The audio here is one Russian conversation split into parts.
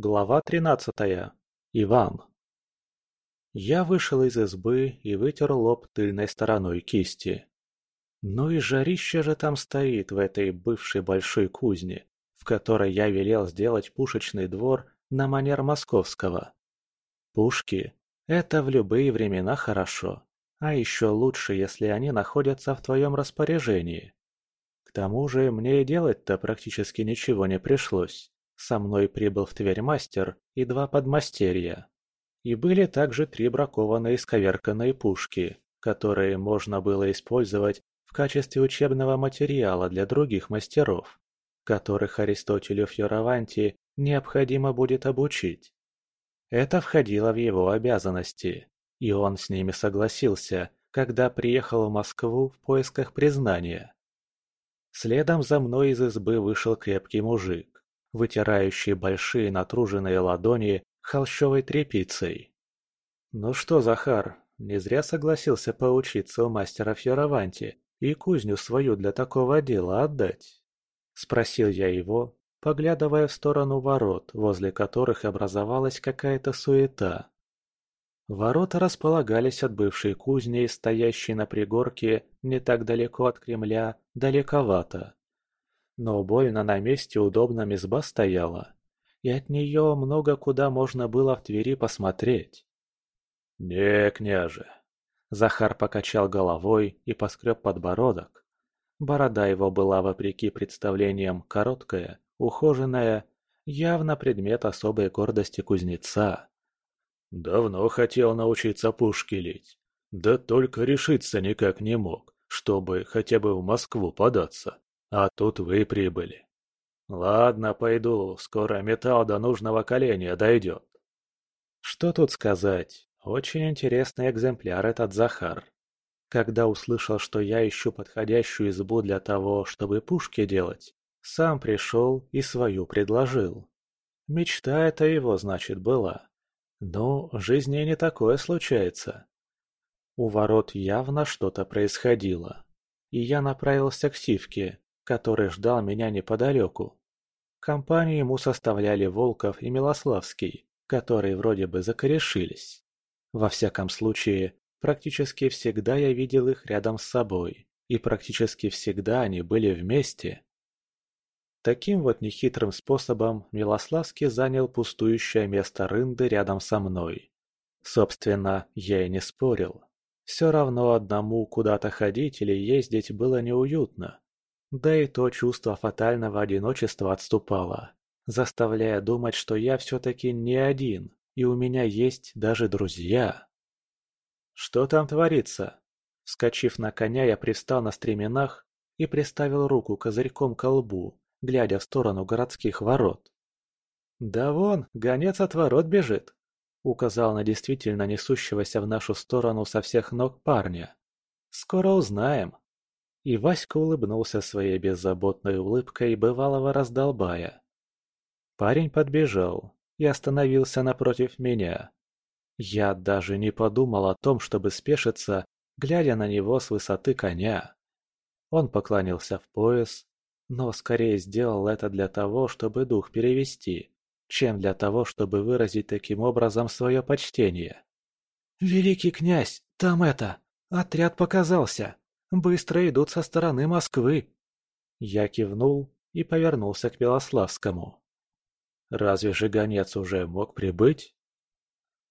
Глава тринадцатая. Иван. Я вышел из избы и вытер лоб тыльной стороной кисти. Ну и жарище же там стоит в этой бывшей большой кузне, в которой я велел сделать пушечный двор на манер московского. Пушки – это в любые времена хорошо, а еще лучше, если они находятся в твоем распоряжении. К тому же мне и делать-то практически ничего не пришлось. Со мной прибыл в Тверь мастер и два подмастерья. И были также три бракованные исковерканные пушки, которые можно было использовать в качестве учебного материала для других мастеров, которых Аристотелю Фьораванти необходимо будет обучить. Это входило в его обязанности, и он с ними согласился, когда приехал в Москву в поисках признания. Следом за мной из избы вышел крепкий мужик, вытирающий большие натруженные ладони холщовой тряпицей. «Ну что, Захар, не зря согласился поучиться у мастера Фьораванти и кузню свою для такого дела отдать?» Спросил я его, поглядывая в сторону ворот, возле которых образовалась какая-то суета. Ворота располагались от бывшей кузни, стоящей на пригорке не так далеко от Кремля, далековато. Но больно на месте удобно изба стояла, и от нее много куда можно было в Твери посмотреть. «Не, княже!» Захар покачал головой и поскреб подбородок. Борода его была, вопреки представлениям, короткая, ухоженная, явно предмет особой гордости кузнеца. Давно хотел научиться пушки лить, да только решиться никак не мог, чтобы хотя бы в Москву податься, а тут вы прибыли. Ладно, пойду, скоро металл до нужного коленя дойдет. Что тут сказать, очень интересный экземпляр этот Захар. Когда услышал, что я ищу подходящую избу для того, чтобы пушки делать, сам пришел и свою предложил. Мечта это его, значит, была. Но в жизни не такое случается. У ворот явно что-то происходило, и я направился к Сивке, который ждал меня неподалеку. Компанию ему составляли Волков и Милославский, которые вроде бы закорешились. Во всяком случае, практически всегда я видел их рядом с собой, и практически всегда они были вместе. Таким вот нехитрым способом Милославский занял пустующее место рынды рядом со мной. Собственно, я и не спорил. Все равно одному куда-то ходить или ездить было неуютно. Да и то чувство фатального одиночества отступало, заставляя думать, что я все-таки не один, и у меня есть даже друзья. «Что там творится?» Вскочив на коня, я пристал на стременах и приставил руку козырьком к лбу, глядя в сторону городских ворот. «Да вон, гонец от ворот бежит!» — указал на действительно несущегося в нашу сторону со всех ног парня. «Скоро узнаем!» И Васька улыбнулся своей беззаботной улыбкой бывалого раздолбая. Парень подбежал и остановился напротив меня. Я даже не подумал о том, чтобы спешиться, глядя на него с высоты коня. Он поклонился в пояс, но скорее сделал это для того, чтобы дух перевести, чем для того, чтобы выразить таким образом свое почтение. «Великий князь, там это, отряд показался, быстро идут со стороны Москвы!» Я кивнул и повернулся к Белославскому. «Разве же гонец уже мог прибыть?»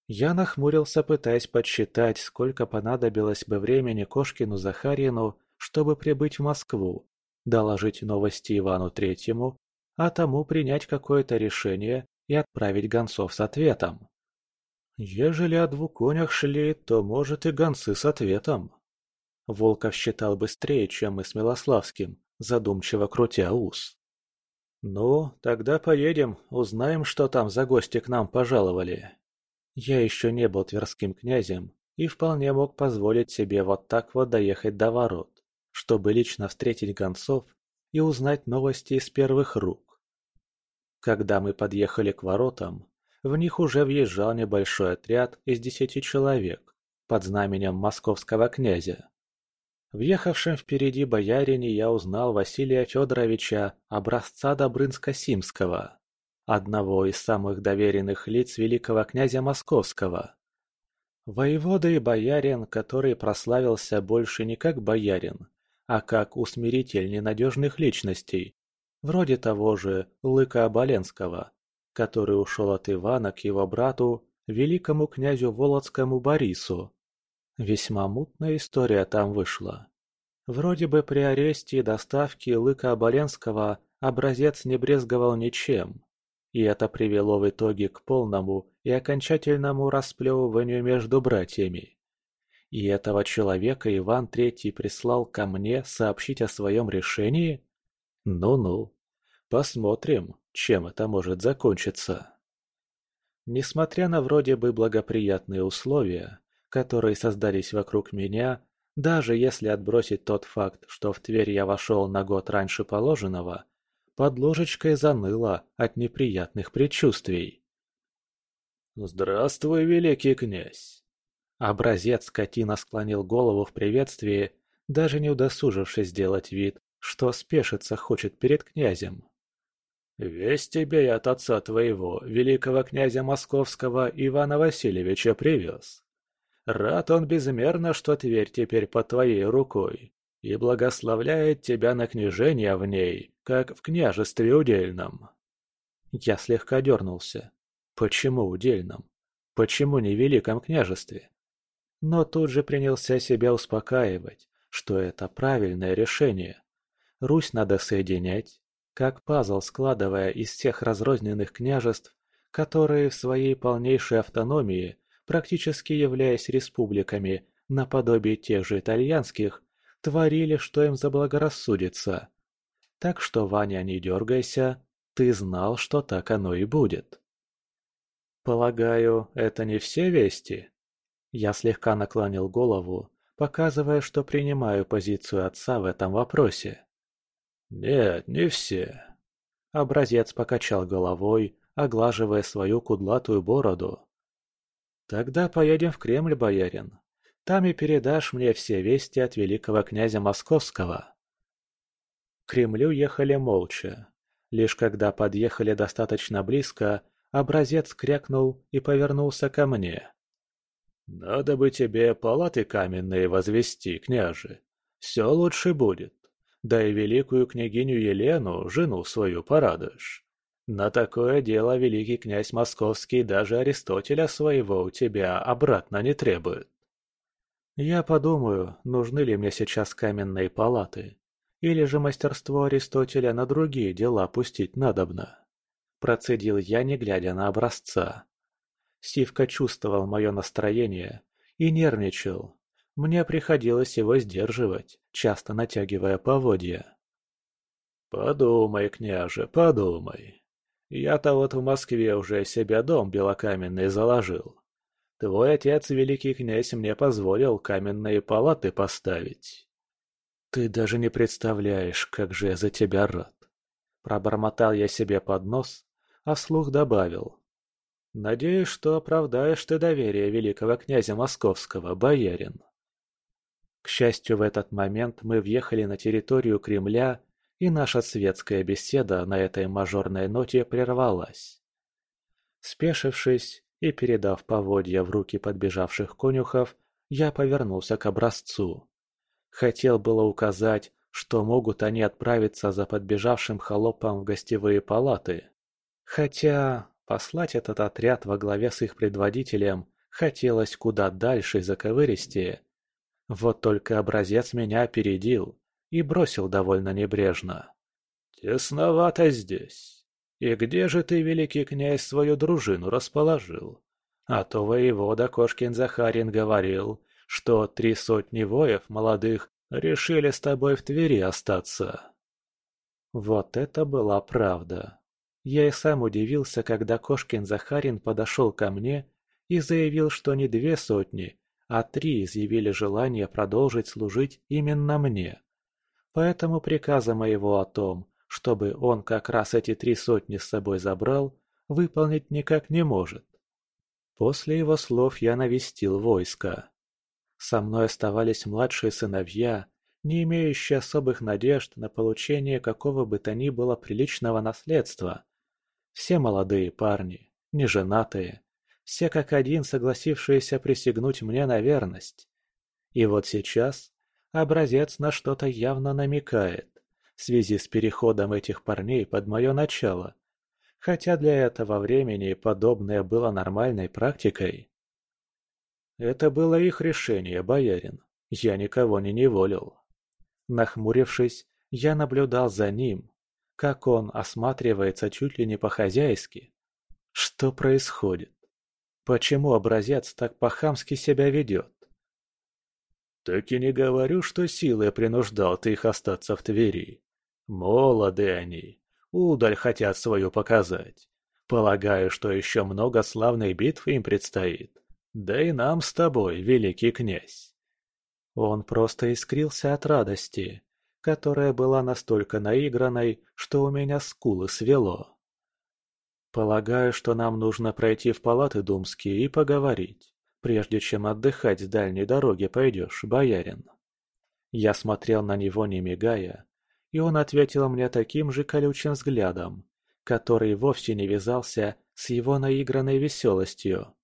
Я нахмурился, пытаясь подсчитать, сколько понадобилось бы времени Кошкину Захарину, чтобы прибыть в Москву, доложить новости Ивану Третьему, а тому принять какое-то решение и отправить гонцов с ответом. Ежели о двух конях шли, то, может, и гонцы с ответом. Волков считал быстрее, чем мы с Милославским, задумчиво крутя ус. «Ну, тогда поедем, узнаем, что там за гости к нам пожаловали». Я еще не был тверским князем и вполне мог позволить себе вот так вот доехать до ворот чтобы лично встретить гонцов и узнать новости из первых рук. Когда мы подъехали к воротам, в них уже въезжал небольшой отряд из десяти человек под знаменем московского князя. Въехавшим впереди боярине я узнал Василия Федоровича образца Добрынска-Симского. одного из самых доверенных лиц великого князя Московского. Воевода и боярин, который прославился больше не как боярин, а как усмиритель ненадежных личностей, вроде того же Лыка Оболенского, который ушел от Ивана к его брату, великому князю Володскому Борису. Весьма мутная история там вышла. Вроде бы при аресте и доставке Лыка Оболенского образец не брезговал ничем, и это привело в итоге к полному и окончательному расплевыванию между братьями. И этого человека Иван Третий прислал ко мне сообщить о своем решении? Ну-ну, посмотрим, чем это может закончиться. Несмотря на вроде бы благоприятные условия, которые создались вокруг меня, даже если отбросить тот факт, что в Тверь я вошел на год раньше положенного, под ложечкой заныло от неприятных предчувствий. «Здравствуй, великий князь!» Образец скотина склонил голову в приветствии, даже не удосужившись сделать вид, что спешиться хочет перед князем. «Весть тебе я от отца твоего, великого князя московского Ивана Васильевича, привез. Рад он безмерно, что Тверь теперь под твоей рукой, и благословляет тебя на княжение в ней, как в княжестве удельном». Я слегка дернулся. Почему удельном? Почему не великом княжестве? Но тут же принялся себя успокаивать, что это правильное решение. Русь надо соединять, как пазл складывая из всех разрозненных княжеств, которые в своей полнейшей автономии, практически являясь республиками, наподобие тех же итальянских, творили, что им заблагорассудится. Так что, Ваня, не дергайся, ты знал, что так оно и будет. Полагаю, это не все вести? Я слегка наклонил голову, показывая, что принимаю позицию отца в этом вопросе. «Нет, не все». Образец покачал головой, оглаживая свою кудлатую бороду. «Тогда поедем в Кремль, боярин. Там и передашь мне все вести от великого князя Московского». К Кремлю ехали молча. Лишь когда подъехали достаточно близко, образец крякнул и повернулся ко мне. «Надо бы тебе палаты каменные возвести, княже. Все лучше будет. Да и великую княгиню Елену, жену свою, порадуешь. На такое дело великий князь Московский даже Аристотеля своего у тебя обратно не требует. Я подумаю, нужны ли мне сейчас каменные палаты. Или же мастерство Аристотеля на другие дела пустить надобно. Процедил я, не глядя на образца. Сивка чувствовал мое настроение и нервничал, мне приходилось его сдерживать, часто натягивая поводья. «Подумай, княже, подумай. Я-то вот в Москве уже себе дом белокаменный заложил. Твой отец, великий князь, мне позволил каменные палаты поставить. Ты даже не представляешь, как же я за тебя рад. Пробормотал я себе под нос, а вслух добавил. Надеюсь, что оправдаешь ты доверие великого князя московского, боярин. К счастью, в этот момент мы въехали на территорию Кремля, и наша светская беседа на этой мажорной ноте прервалась. Спешившись и передав поводья в руки подбежавших конюхов, я повернулся к образцу. Хотел было указать, что могут они отправиться за подбежавшим холопом в гостевые палаты. Хотя послать этот отряд во главе с их предводителем хотелось куда дальше и заковыристее, вот только образец меня опередил и бросил довольно небрежно. «Тесновато здесь. И где же ты, великий князь, свою дружину расположил? А то воевода Кошкин-Захарин говорил, что три сотни воев молодых решили с тобой в Твери остаться». Вот это была правда. Я и сам удивился, когда Кошкин-Захарин подошел ко мне и заявил, что не две сотни, а три изъявили желание продолжить служить именно мне. Поэтому приказа моего о том, чтобы он как раз эти три сотни с собой забрал, выполнить никак не может. После его слов я навестил войско. Со мной оставались младшие сыновья, не имеющие особых надежд на получение какого бы то ни было приличного наследства. Все молодые парни, неженатые, все как один согласившиеся присягнуть мне на верность. И вот сейчас образец на что-то явно намекает в связи с переходом этих парней под мое начало, хотя для этого времени подобное было нормальной практикой. Это было их решение, боярин. Я никого не неволил. Нахмурившись, я наблюдал за ним, как он осматривается чуть ли не по-хозяйски. Что происходит? Почему образец так по-хамски себя ведет? Так и не говорю, что силой принуждал ты их остаться в Твери. Молоды они, удаль хотят свою показать. Полагаю, что еще много славной битв им предстоит. Да и нам с тобой, великий князь. Он просто искрился от радости, которая была настолько наигранной, что у меня скулы свело. Полагаю, что нам нужно пройти в палаты думские и поговорить, прежде чем отдыхать с дальней дороги пойдешь, боярин. Я смотрел на него не мигая, и он ответил мне таким же колючим взглядом, который вовсе не вязался с его наигранной веселостью.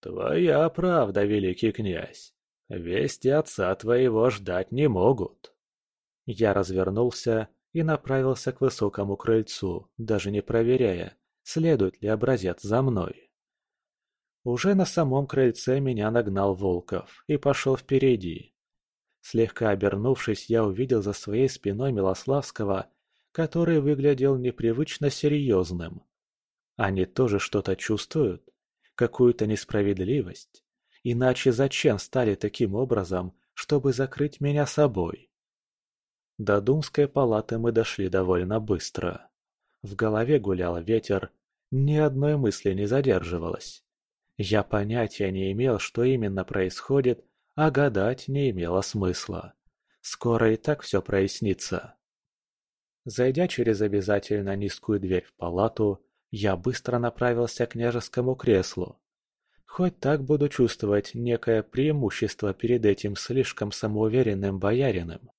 «Твоя правда, великий князь. Вести отца твоего ждать не могут». Я развернулся и направился к высокому крыльцу, даже не проверяя, следует ли образец за мной. Уже на самом крыльце меня нагнал Волков и пошел впереди. Слегка обернувшись, я увидел за своей спиной Милославского, который выглядел непривычно серьезным. Они тоже что-то чувствуют? Какую-то несправедливость? Иначе зачем стали таким образом, чтобы закрыть меня собой? До Думской палаты мы дошли довольно быстро. В голове гулял ветер, ни одной мысли не задерживалось. Я понятия не имел, что именно происходит, а гадать не имело смысла. Скоро и так все прояснится. Зайдя через обязательно низкую дверь в палату, я быстро направился к княжескому креслу. Хоть так буду чувствовать некое преимущество перед этим слишком самоуверенным боярином.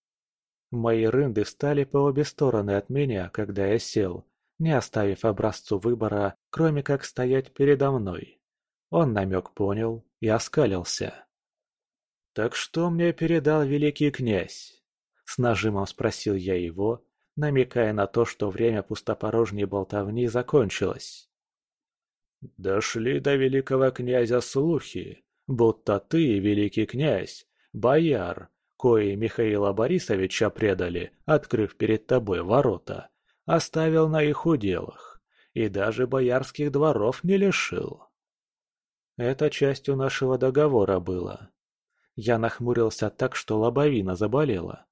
Мои рынды встали по обе стороны от меня, когда я сел, не оставив образцу выбора, кроме как стоять передо мной. Он намек понял и оскалился. «Так что мне передал великий князь?» С нажимом спросил я его, намекая на то, что время пустопорожней болтовни закончилось. «Дошли до великого князя слухи, будто ты, великий князь, бояр, кои Михаила Борисовича предали, открыв перед тобой ворота, оставил на их уделах, и даже боярских дворов не лишил». Это частью нашего договора было. Я нахмурился так, что лобовина заболела.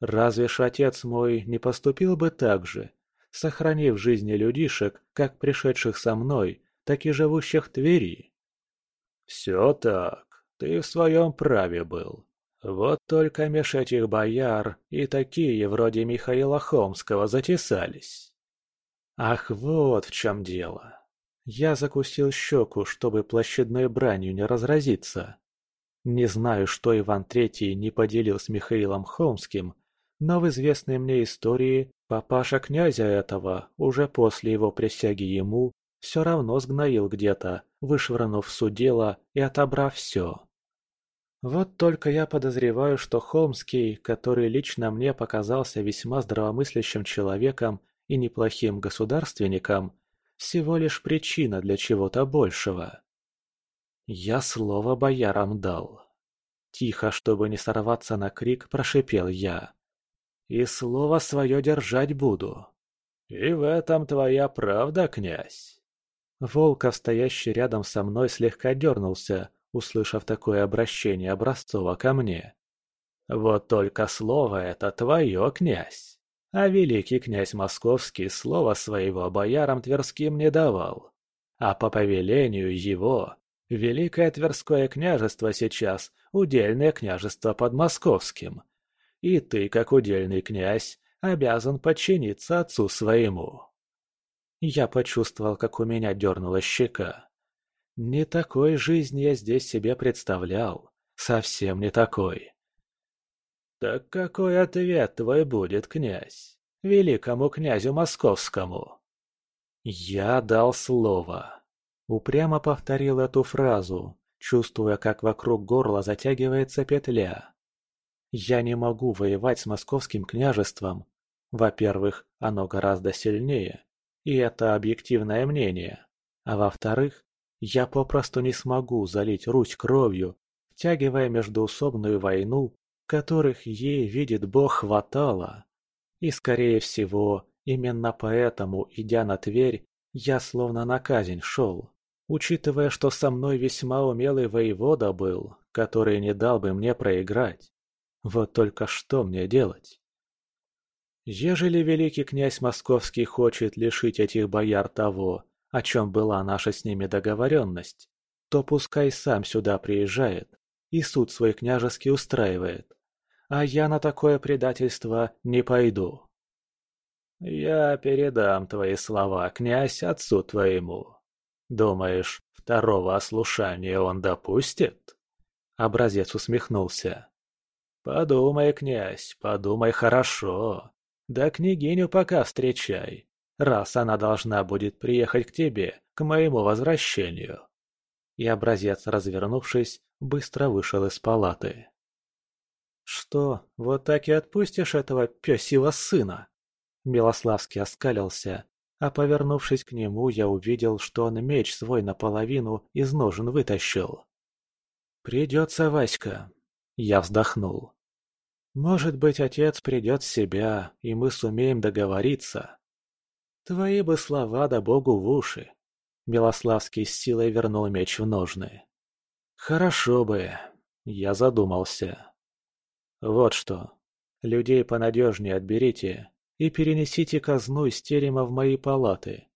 Разве ж отец мой не поступил бы так же, сохранив жизни людишек, как пришедших со мной, так и живущих в Твери? Все так, ты в своем праве был. Вот только меж этих бояр и такие вроде Михаила Хомского затесались. Ах, вот в чем дело. Я закусил щеку, чтобы площадной бранью не разразиться. Не знаю, что Иван Третий не поделил с Михаилом Холмским, но в известной мне истории папаша князя этого, уже после его присяги ему, все равно сгноил где-то, вышвырнув в дело и отобрав все. Вот только я подозреваю, что Холмский, который лично мне показался весьма здравомыслящим человеком и неплохим государственником, всего лишь причина для чего-то большего. Я слово боярам дал. Тихо, чтобы не сорваться на крик, прошипел я. И слово свое держать буду. И в этом твоя правда, князь. Волков, стоящий рядом со мной, слегка дернулся, услышав такое обращение Образцова ко мне. Вот только слово это твое, князь. А великий князь Московский слова своего боярам Тверским не давал. А по повелению его Великое Тверское княжество сейчас – удельное княжество под Московским. И ты, как удельный князь, обязан подчиниться отцу своему. Я почувствовал, как у меня дернула щека. Не такой жизни я здесь себе представлял. Совсем не такой. Так какой ответ твой будет, князь? Великому князю московскому? «Я дал слово», — упрямо повторил эту фразу, чувствуя, как вокруг горла затягивается петля. «Я не могу воевать с московским княжеством. Во-первых, оно гораздо сильнее, и это объективное мнение. А во-вторых, я попросту не смогу залить Русь кровью, втягивая междоусобную войну, которых ей, видит Бог, хватало. И, скорее всего, именно поэтому, идя на Тверь, я словно на казнь шел, учитывая, что со мной весьма умелый воевода был, который не дал бы мне проиграть. Вот только что мне делать? Ежели великий князь московский хочет лишить этих бояр того, о чем была наша с ними договоренность, то пускай сам сюда приезжает и суд свой княжеский устраивает. А я на такое предательство не пойду. Я передам твои слова, князь, отцу твоему. Думаешь, второго ослушания он допустит? Образец усмехнулся. Подумай, князь, подумай хорошо. Да княгиню пока встречай раз она должна будет приехать к тебе, к моему возвращению». И образец, развернувшись, быстро вышел из палаты. «Что, вот так и отпустишь этого пёсьего сына?» Милославский оскалился, а повернувшись к нему, я увидел, что он меч свой наполовину из ножен вытащил. «Придется, Васька!» Я вздохнул. «Может быть, отец придет в себя, и мы сумеем договориться. Твои бы слова да богу в уши. Милославский с силой вернул меч в ножны. Хорошо бы. Я задумался. Вот что. Людей понадежнее отберите и перенесите казну из терема в мои палаты.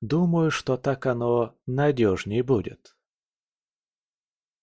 Думаю, что так оно надежней будет.